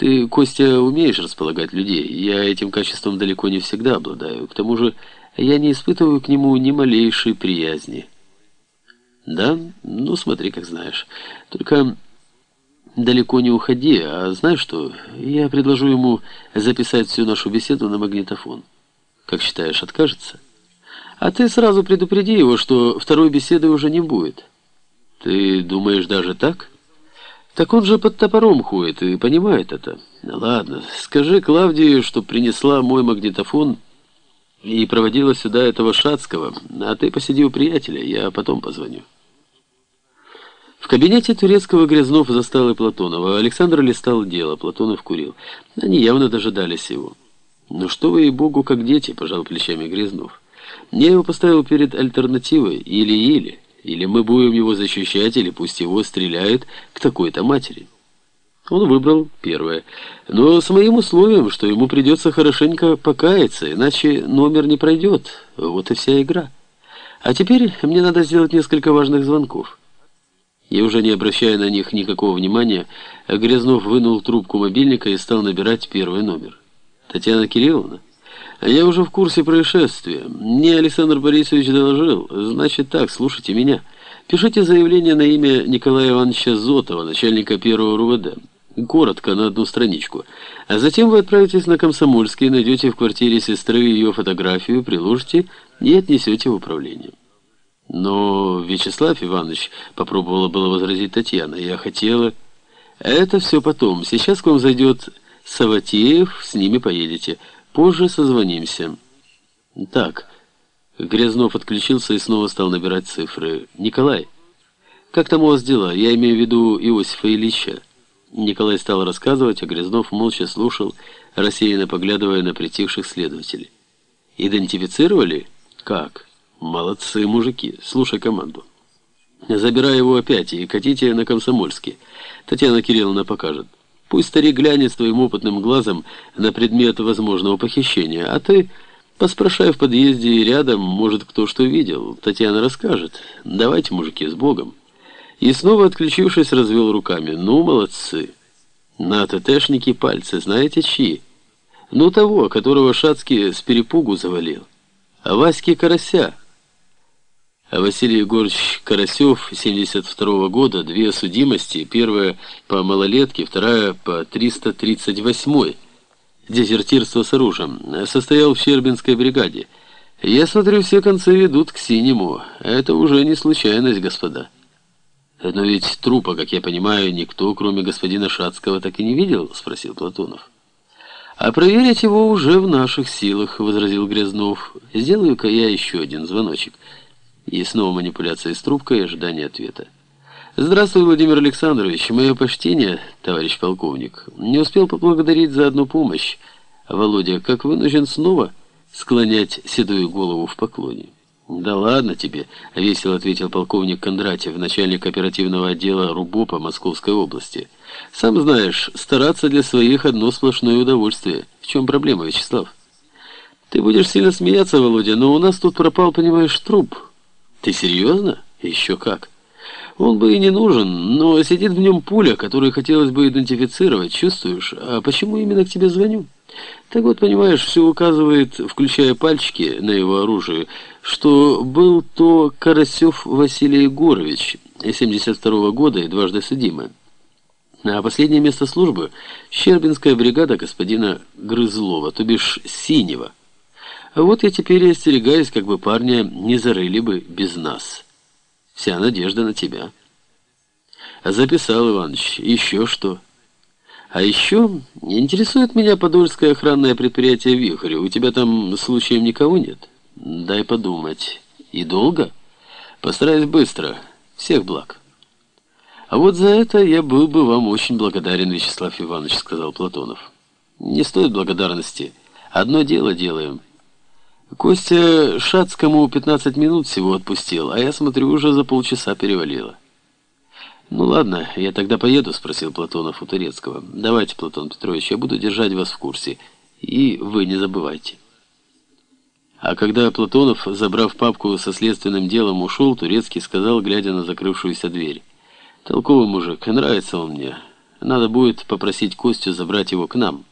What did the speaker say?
Ты, Костя, умеешь располагать людей. Я этим качеством далеко не всегда обладаю. К тому же я не испытываю к нему ни малейшей приязни. Да? Ну, смотри, как знаешь. Только далеко не уходи, а знаешь что? Я предложу ему записать всю нашу беседу на магнитофон. Как считаешь, откажется? А ты сразу предупреди его, что второй беседы уже не будет. Ты думаешь даже так? Так он же под топором ходит и понимает это. Ладно, скажи Клавдии, что принесла мой магнитофон и проводила сюда этого Шацкого, а ты посиди у приятеля, я потом позвоню. В кабинете турецкого Грязнов застал и Платонова. Александр листал дело, Платонов курил. Они явно дожидались его. «Ну что вы, и богу, как дети», — пожал плечами Грязнов. «Я его поставил перед альтернативой или-или». Или мы будем его защищать, или пусть его стреляют к такой-то матери. Он выбрал первое, но с моим условием, что ему придется хорошенько покаяться, иначе номер не пройдет. Вот и вся игра. А теперь мне надо сделать несколько важных звонков. И уже не обращая на них никакого внимания, Грязнов вынул трубку мобильника и стал набирать первый номер. «Татьяна Кирилловна?» Я уже в курсе происшествия. Мне Александр Борисович доложил. Значит так, слушайте меня. Пишите заявление на имя Николая Ивановича Зотова, начальника первого РУВД. Коротко, на одну страничку. А затем вы отправитесь на Комсомольский, найдете в квартире сестры ее фотографию, приложите и отнесете в управление. Но, Вячеслав Иванович, попробовала было возразить Татьяна, я хотела... Это все потом. Сейчас к вам зайдет Саватеев, с ними поедете. Позже созвонимся. Так, Грязнов отключился и снова стал набирать цифры. Николай, как там у вас дела? Я имею в виду Иосифа Ильича. Николай стал рассказывать, а Грязнов молча слушал, рассеянно поглядывая на притихших следователей. Идентифицировали? Как? Молодцы, мужики. Слушай команду. Забирай его опять и катите на Комсомольский. Татьяна Кирилловна покажет. Пусть старик глянет своим опытным глазом на предмет возможного похищения, а ты поспрашай в подъезде рядом, может, кто что видел. Татьяна расскажет. Давайте, мужики, с Богом. И снова, отключившись, развел руками. Ну, молодцы. На ТТшники пальцы, знаете чьи? Ну, того, которого Шацкий с перепугу завалил. А Васьки Карася... А Василий Егорович Карасев, 72 -го года, две судимости, первая по малолетке, вторая по 338 дезертирство с оружием, состоял в Щербинской бригаде. Я смотрю, все концы ведут к синему. Это уже не случайность, господа. Но ведь трупа, как я понимаю, никто, кроме господина Шацкого, так и не видел, спросил Платонов. А проверить его уже в наших силах, возразил Грязнов. Сделаю-ка я еще один звоночек. И снова манипуляция с трубкой и ожидание ответа. «Здравствуй, Владимир Александрович. Мое почтение, товарищ полковник. Не успел поблагодарить за одну помощь. Володя, как вынужден снова склонять седую голову в поклоне». «Да ладно тебе», — весело ответил полковник Кондратьев, начальник оперативного отдела РУБОПа Московской области. «Сам знаешь, стараться для своих одно сплошное удовольствие. В чем проблема, Вячеслав?» «Ты будешь сильно смеяться, Володя, но у нас тут пропал, понимаешь, труп». Ты серьезно? Еще как. Он бы и не нужен, но сидит в нем пуля, которую хотелось бы идентифицировать, чувствуешь? А почему именно к тебе звоню? Так вот, понимаешь, все указывает, включая пальчики на его оружие, что был то Карасев Василий Егорович, 72 -го года и дважды судимый. А последнее место службы – Щербинская бригада господина Грызлова, то бишь Синего. А вот я теперь и остерегаюсь, как бы парня не зарыли бы без нас. Вся надежда на тебя. Записал, Иваныч. Еще что? А еще интересует меня подольское охранное предприятие «Вихрь». У тебя там случаем никого нет? Дай подумать. И долго? Постараюсь быстро. Всех благ. А вот за это я был бы вам очень благодарен, Вячеслав Иванович, сказал Платонов. Не стоит благодарности. Одно дело делаем. Костя Шацкому 15 минут всего отпустил, а я смотрю, уже за полчаса перевалило. «Ну ладно, я тогда поеду», — спросил Платонов у Турецкого. «Давайте, Платон Петрович, я буду держать вас в курсе. И вы не забывайте». А когда Платонов, забрав папку со следственным делом, ушел, Турецкий сказал, глядя на закрывшуюся дверь. «Толковый мужик, нравится он мне. Надо будет попросить Костю забрать его к нам».